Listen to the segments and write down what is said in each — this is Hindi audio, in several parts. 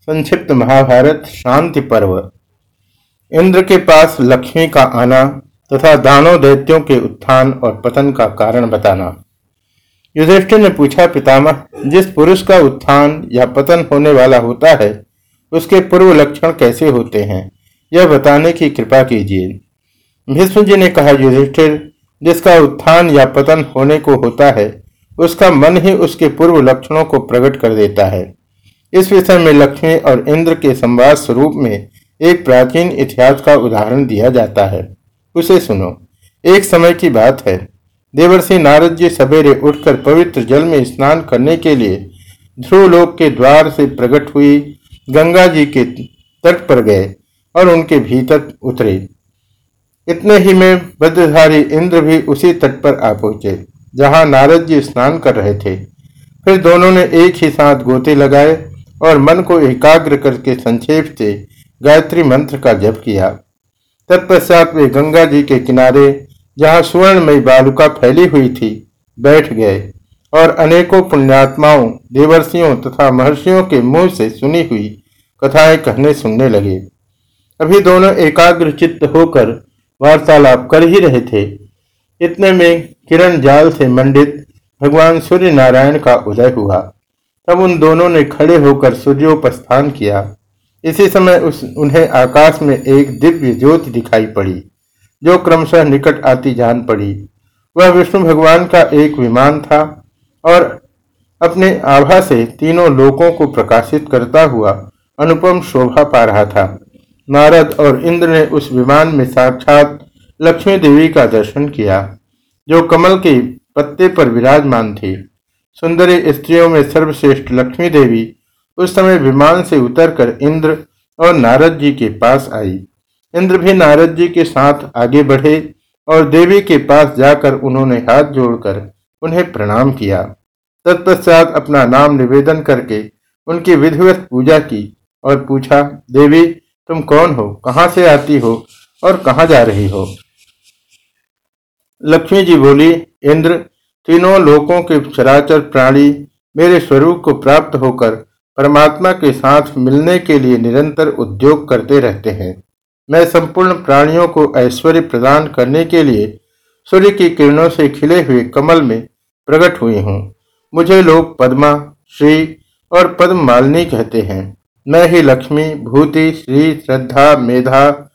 संक्षिप्त महाभारत, शांति पर्व। इंद्र के पास लक्ष्मी का आना तथा दानव दैत्यों के उत्थान और पतन का कारण बताना। युधिष्ठिर ने पूछा, पितामह, जिस पुरुष का उत्थान या पतन होने वाला होता है, उसके पूर्व लक्षण कैसे होते हैं? यह बताने की कृपा कीजिए। भीष्म जी ने कहा, युधिष्ठिर, जिसका उत्थान या पतन होने को होता है, उसका मन ही उसके पूर्व लक्षणों को प्रकट कर देता है। इस विषय में लक्ष्मी और इंद्र के संवाद स्वरूप में एक प्राचीन इतिहास का उदाहरण दिया जाता है। उसे सुनो। एक समय की बात है। देवर्षि नारद जी सवेरे उठकर पवित्र जल में स्नान करने के लिए ध्रुवलोक के द्वार से प्रकट हुई गंगा जी के तट पर गए और उनके भीतर उतरे। इतने ही में बद्रधारी इंद्र भी उसी तट पर आ पहुँचे, जहाँ नारद जी स्नान कर रहे थे। फिर दोनों ने एक ही साथ गोते लगाए और मन को एकाग्र करके संक्षेप से गायत्री मंत्र का जप किया। तत्पश्चात वे गंगा जी के किनारे, जहाँ सुवर्णमयी बालुका फैली हुई थी, बैठ गए और अनेकों पुण्यात्माओं, देवर्षियों तथा महर्षियों के मुँह से सुनी हुई कथाएँ कहने सुनने लगे। अभी दोनों एकाग्र चित्त होकर वार्तालाप कर ही रहे थे। इतने में किरण जाल से मंडित भगवान सूर्य नारायण का उदय हुआ। तब उन दोनों ने खड़े होकर सूर्योपस्थान किया। इसी समय उस, उन्हें आकाश में एक दिव्य ज्योति दिखाई पड़ी, जो क्रमशः निकट आती जान पड़ी। वह विष्णु भगवान का एक विमान था और अपने आभा से तीनों लोकों को प्रकाशित करता हुआ अनुपम शोभा पा रहा था। नारद और इंद्र ने उस विमान में साक्षात लक्ष्मी देवी का दर्शन किया, जो कमल के पत्ते पर विराजमान थी। सुंदरी स्त्रियों में सर्वश्रेष्ठ लक्ष्मी देवी उस समय विमान से उतरकर इंद्र और नारद जी के पास आई। इंद्र भी नारद जी के साथ आगे बढ़े और देवी के पास जाकर उन्होंने हाथ जोड़कर उन्हें प्रणाम किया। तत्पश्चात अपना नाम निवेदन करके उनकी विधिवत पूजा की और पूछा, देवी, तुम कौन हो? कहाँ से आती हो और कहाँ जा रही हो? लक्ष्मी जी बोली, इंद्र तीनों लोकों के चराचर प्राणी मेरे स्वरूप को प्राप्त होकर परमात्मा के साथ मिलने के लिए निरंतर उद्योग करते रहते हैं। मैं संपूर्ण प्राणियों को ऐश्वर्य प्रदान करने के लिए सूर्य की किरणों से खिले हुए कमल में प्रकट हुई हूँ। मुझे लोग पद्मा, श्री और पद्म मालिनी कहते हैं। मैं ही लक्ष्मी, भूति, श्री, श्रद्धा, मेधा,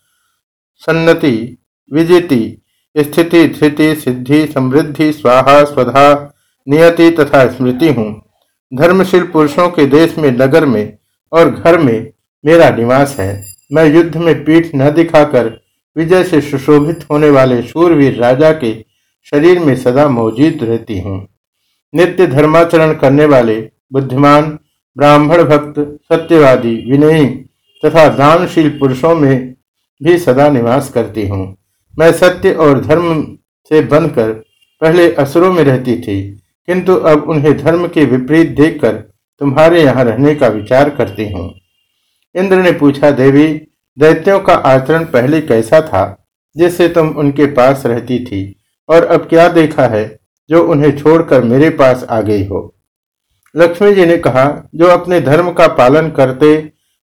सन्नति, विजिति स्थिति धृति सिद्धि, समृद्धि, स्वाहा, स्वधा, नियति तथा स्मृति हूँ। धर्मशील पुरुषों के देश में, नगर में और घर में मेरा निवास है। मैं युद्ध में पीठ न दिखाकर विजय से सुशोभित होने वाले शूरवीर राजा के शरीर में सदा मौजूद रहती हूँ। नित्य धर्माचरण करने वाले बुद्धिमान, ब्राह्मण भक्त, सत्यवादी, विनयी तथा दानशील पुरुषों में भी सदा निवास करती हूँ। मैं सत्य और धर्म से बनकर पहले असुरों में रहती थी, किंतु अब उन्हें धर्म के विपरीत देखकर तुम्हारे यहाँ रहने का विचार करती हूँ। इंद्र ने पूछा, देवी, दैत्यों का आचरण पहले कैसा था, जिससे तुम उनके पास रहती थी, और अब क्या देखा है, जो उन्हें छोड़कर मेरे पास आ गई हो? लक्ष्मी जी ने कहा, जो अपने धर्म का पालन करते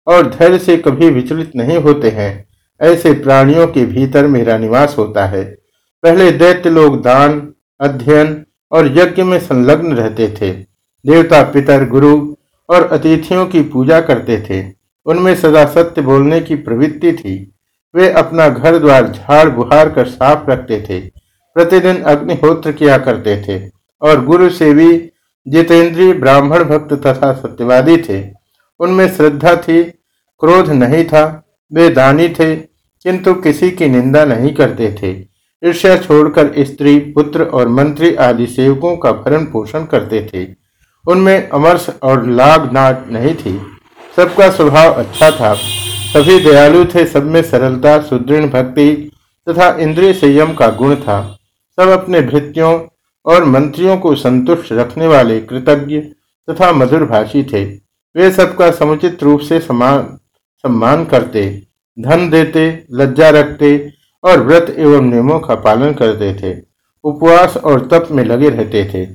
और धैर्य से कभी विचलित नहीं होते हैं ऐसे प्राणियों के भीतर मेरा निवास होता है। पहले दैत्य लोग दान, अध्ययन और यज्ञ में संलग्न रहते थे। देवता पितर, गुरु और अतिथियों की पूजा करते थे। उनमें सदा सत्य बोलने की प्रवृत्ति थी। वे अपना घर द्वार झाड़ बुहार कर साफ़ रखते थे। प्रतिदिन अग्निहोत्र किया करते थे और गुरु सेवी जितेंद्रीय, ब्राह्मण भक्त तथा सत्यवादी थे। उनमें श्रद्धा थी, क्रोध नहीं था वे दानी थे, किंतु किसी की निंदा नहीं करते थे। ईर्ष्या छोड़कर स्त्री, पुत्र और मंत्री आदि सेवकों का भरण पोषण करते थे। उनमें अमर्ष और लाभ नाट नहीं थी। सबका स्वभाव अच्छा था। सभी दयालु थे, सब में सरलता, सुदृढ़ भक्ति तथा इंद्रिय संयम का गुण था। सब अपने भृत्यों और मंत्रियों को संतुष्ट रखने वाले कृतज्ञ तथा मधुरभाषी थे। वे सबका समुचित रूप से समान सम्मान करते, धन देते, लज्जा रखते और व्रत एवं नियमों का पालन करते थे। उपवास और तप में लगे रहते थे।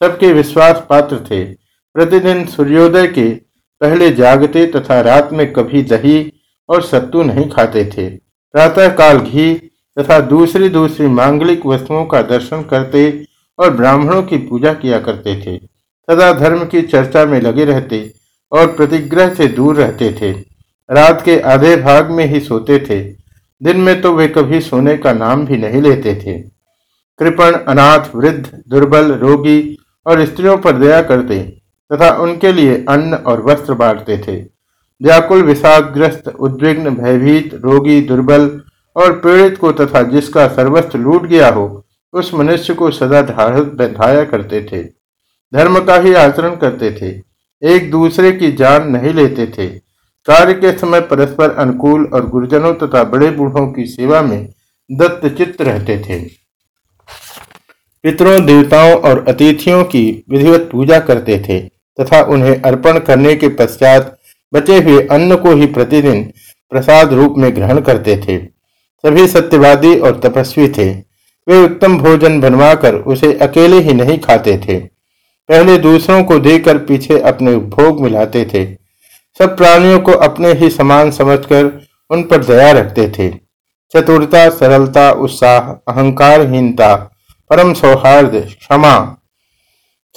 सबके विश्वास पात्र थे। प्रतिदिन सूर्योदय के पहले जागते तथा रात में कभी दही और सत्तू नहीं खाते थे। प्रातः काल घी तथा दूसरी दूसरी मांगलिक वस्तुओं का दर्शन करते और ब्राह्मणों की पूजा किया करते थे। सदा धर्म की चर्चा में लगे रहते और प्रतिग्रह से दूर रहते थे। रात के आधे भाग में ही सोते थे। दिन में तो वे कभी सोने का नाम भी नहीं लेते थे। कृपण, अनाथ, वृद्ध, दुर्बल, रोगी और स्त्रियों पर दया करते तथा उनके लिए अन्न और वस्त्र बांटते थे। व्याकुल, विषादग्रस्त, उद्विग्न, भयभीत, रोगी, दुर्बल और पीड़ित को तथा जिसका सर्वस्व लूट गया हो, उस मनुष्य को सदा बंधाया करते थे। धर्म का ही आचरण करते थे। एक दूसरे की जान नहीं लेते थे। कार्य के समय परस्पर अनुकूल और गुरुजनों तथा बड़े बूढ़ों की सेवा में दत्त चित्त रहते थे। पितरों, देवताओं और अतिथियों की विधिवत पूजा करते थे तथा उन्हें अर्पण करने के पश्चात बचे हुए अन्न को ही प्रतिदिन प्रसाद रूप में ग्रहण करते थे। सभी सत्यवादी और तपस्वी थे। वे उत्तम भोजन बनवाकर उसे अकेले ही नहीं खाते थे। पहले दूसरों को देकर पीछे अपने उपभोग मिलाते थे। सब प्राणियों को अपने ही समान समझकर उन पर दया रखते थे। चतुरता, सरलता, उत्साह, अहंकारहीनता, परम सौहार्द, क्षमा,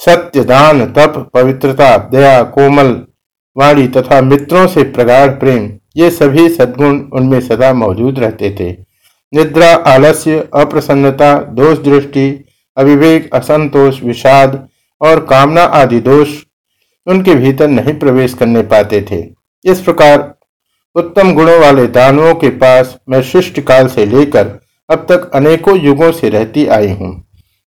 सत्य, दान, तप, पवित्रता, दया, कोमल वाणी तथा मित्रों से प्रगाढ़ प्रेम, ये सभी सद्गुण उनमें सदा मौजूद रहते थे। निद्रा, आलस्य, अप्रसन्नता, दोष दृष्टि, अविवेक, असंतोष, विषाद और कामना आदि दोष उनके भीतर नहीं प्रवेश करने पाते थे। इस प्रकार उत्तम गुणों वाले दानवों के पास मैं शिष्ट काल से लेकर अब तक अनेकों युगों से रहती आई हूँ।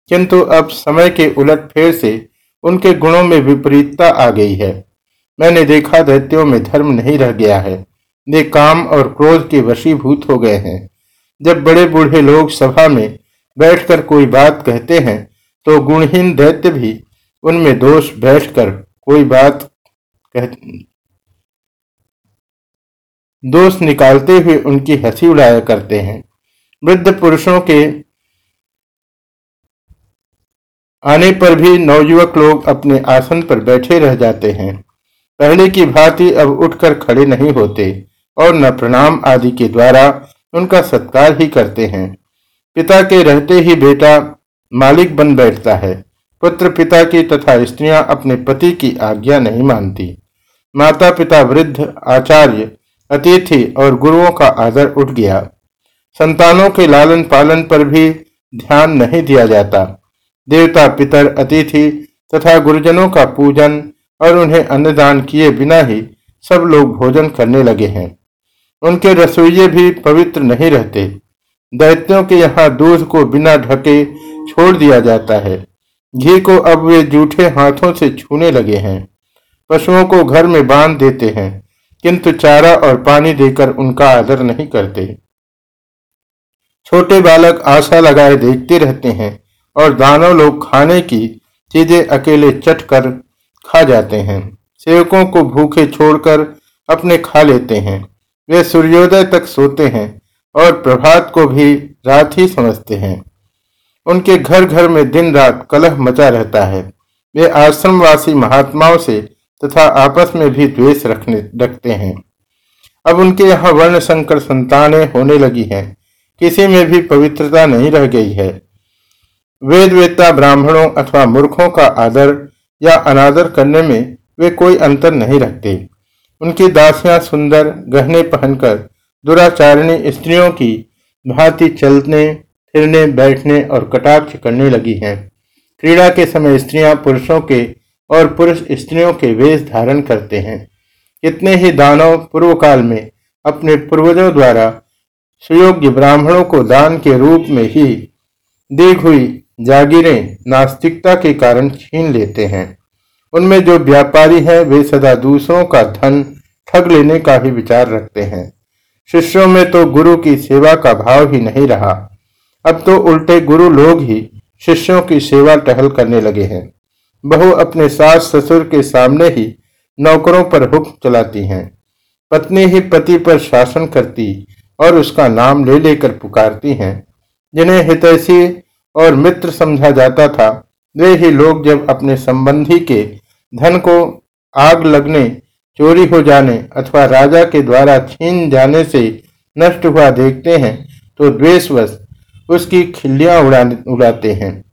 किंतु अब समय के उलट फेर से उनके गुणों में विपरीतता आ गई है। मैंने देखा दैत्यों में धर्म नहीं रह गया है। वे काम और क्रोध के वशीभूत हो गए हैं। जब बड़े बूढ़े लोग सभा में बैठकर कोई बात कहते हैं तो गुणहीन दैत्य भी उनमें दोष बैठकर कोई बात कह दोष निकालते हुए उनकी हँसी उड़ाया करते हैं। वृद्ध पुरुषों के आने पर भी नवयुवक लोग अपने आसन पर बैठे रह जाते हैं। पहले की भांति अब उठकर खड़े नहीं होते और न प्रणाम आदि के द्वारा उनका सत्कार ही करते हैं। पिता के रहते ही बेटा मालिक बन बैठता है। पुत्र पिता की तथा स्त्रियाँ अपने पति की आज्ञा नहीं मानती। माता पिता वृद्ध, आचार्य, अतिथि और गुरुओं का आदर उठ गया। संतानों के लालन पालन पर भी ध्यान नहीं दिया जाता। देवता पितर अतिथि तथा गुरुजनों का पूजन और उन्हें अन्नदान किए बिना ही सब लोग भोजन करने लगे हैं। उनके रसोइये भी पवित्र नहीं रहते। दैत्यों के यहाँ दूध को बिना ढके छोड़ दिया जाता है। घी को अब वे जूठे हाथों से छूने लगे हैं। पशुओं को घर में बाँध देते हैं, किंतु चारा और पानी देकर उनका आदर नहीं करते। छोटे बालक आशा लगाए देखते रहते हैं और दानव लोग खाने की चीज़ें अकेले चट कर खा जाते हैं। सेवकों को भूखे छोड़कर अपने खा लेते हैं। वे सूर्योदय तक सोते हैं और प्रभात को भी रात ही समझते हैं। उनके घर घर में दिन रात कलह मचा रहता है। वे आश्रमवासी महात्माओं से तथा आपस में भी द्वेष रखने, रखते हैं। अब उनके यहाँ वर्ण संकर संतानें होने लगी हैं। किसी में भी पवित्रता नहीं रह गई है। वेद वेदता ब्राह्मणों अथवा मूर्खों का आदर या अनादर करने में वे कोई अंतर नहीं रखते। उनकी दासियाँ सुंदर, गहने पहनकर दुराचारिणी स्त्रियों की भांति चलने फिरने बैठने और कटाक्ष करने लगी हैं। क्रीड़ा के समय स्त्रियाँ पुरुषों के और पुरुष स्त्रियों के वेश धारण करते हैं। कितने ही दानव पूर्व काल में अपने पूर्वजों द्वारा सुयोग्य ब्राह्मणों को दान के रूप में ही दी हुई जागीरें नास्तिकता के कारण छीन लेते हैं। उनमें जो व्यापारी हैं, वे सदा दूसरों का धन ठग लेने का ही विचार रखते हैं। शिष्यों में तो गुरु की सेवा का भाव ही नहीं रहा। अब तो उल्टे गुरु लोग ही शिष्यों की सेवा टहल करने लगे हैं। बहु अपने सास ससुर के सामने ही नौकरों पर हुक्म चलाती हैं। पत्नी ही पति पर शासन करती और उसका नाम ले लेकर पुकारती हैं। जिन्हें हितैषी और मित्र समझा जाता था, वे ही लोग जब अपने संबंधी के धन को आग लगने, चोरी हो जाने अथवा राजा के द्वारा छीन जाने से नष्ट हुआ देखते हैं तो द्वेषवश उसकी खिल्लियाँ उड़ाते हैं।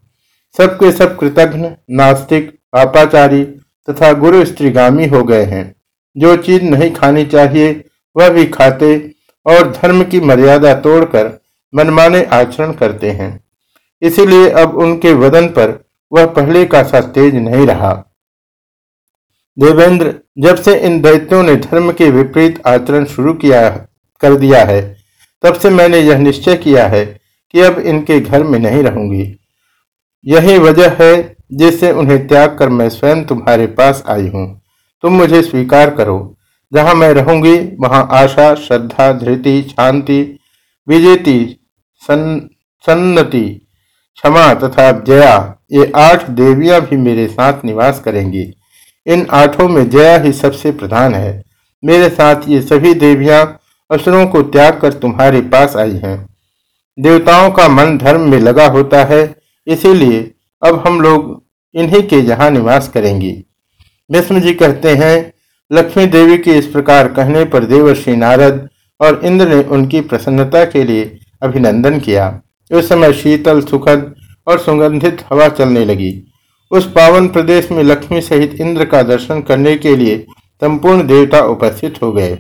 सबके सब कृतघ्न, नास्तिक, पापाचारी तथा गुरु स्त्रीगामी हो गए हैं। जो चीज़ नहीं खानी चाहिए, वह भी खाते और धर्म की मर्यादा तोड़कर मनमाने आचरण करते हैं। इसीलिए अब उनके वदन पर वह पहले का सा तेज नहीं रहा। देवेंद्र जब से इन दैत्यों ने धर्म के विपरीत आचरण शुरू किया, कर दिया है, तब से मैंने यह निश्चय किया है कि अब इनके घर में नहीं रहूँगी। यही वजह है जिससे उन्हें त्याग कर मैं स्वयं तुम्हारे पास आई हूँ। तुम मुझे स्वीकार करो। जहाँ मैं रहूँगी, वहाँ आशा, श्रद्धा, धृति, शांति, विजेति सन्नति, क्षमा तथा जया, ये आठ देवियाँ भी मेरे साथ निवास करेंगी। इन आठों में जया ही सबसे प्रधान है। मेरे साथ ये सभी देवियाँ असुरों को त्याग कर तुम्हारे पास आई हैं। देवताओं का मन धर्म में लगा होता है, इसीलिए अब हम लोग इन्हीं के यहाँ निवास करेंगी। भीष्म जी कहते हैं, लक्ष्मी देवी के इस प्रकार कहने पर देवर्षि नारद और इंद्र ने उनकी प्रसन्नता के लिए अभिनंदन किया। उस समय शीतल, सुखद और सुगंधित हवा चलने लगी। उस पावन प्रदेश में लक्ष्मी सहित इंद्र का दर्शन करने के लिए संपूर्ण देवता उपस्थित हो गए।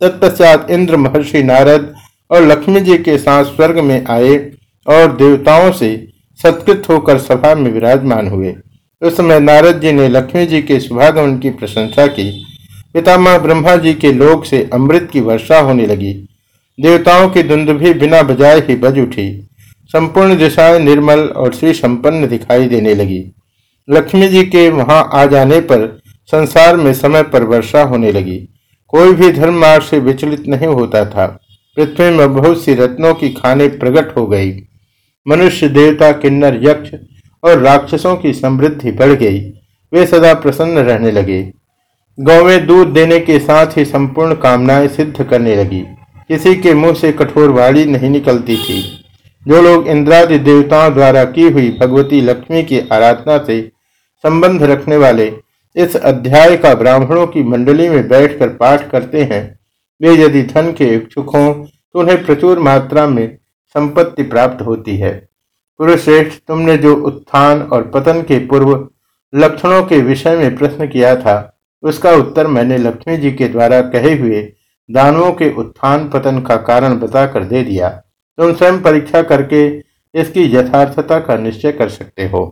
तत्पश्चात इंद्र महर्षि नारद और लक्ष्मी जी के साथ स्वर्ग में आए और देवताओं से सत्कृत होकर सभा में विराजमान हुए। उस समय नारद जी ने लक्ष्मी जी के शुभागमन की प्रशंसा की। पितामह ब्रह्मा जी के लोक से अमृत की वर्षा होने लगी। देवताओं की दुंद भी बिना बजाय ही बज उठी। संपूर्ण दिशाएँ निर्मल और श्री संपन्न दिखाई देने लगी। लक्ष्मी जी के वहाँ आ जाने पर संसार में समय पर वर्षा होने लगी। कोई भी धर्म मार्ग से विचलित नहीं होता था। पृथ्वी में बहुत सी रत्नों की खाने प्रकट हो गई। मनुष्य देवता, किन्नर, यक्ष और राक्षसों की समृद्धि बढ़ गई। वे सदा प्रसन्न रहने लगे। गौवें दूध देने के साथ ही संपूर्ण कामनाएँ सिद्ध करने लगी। किसी के मुँह से कठोर वाणी नहीं निकलती थी। जो लोग इंद्रादि देवताओं द्वारा की हुई भगवती लक्ष्मी की आराधना से संबंध रखने वाले इस अध्याय का ब्राह्मणों की मंडली में बैठकर पाठ करते हैं वे यदि धन के इच्छुक हों तो उन्हें प्रचुर मात्रा में संपत्ति प्राप्त होती है। पुरुषश्रेष्ठ तुमने जो उत्थान और पतन के पूर्व लक्षणों के विषय में प्रश्न किया था, उसका उत्तर मैंने लक्ष्मी जी के द्वारा कहे हुए दानवों के उत्थान पतन का कारण बताकर दे दिया। तुम स्वयं परीक्षा करके इसकी यथार्थता का निश्चय कर सकते हो।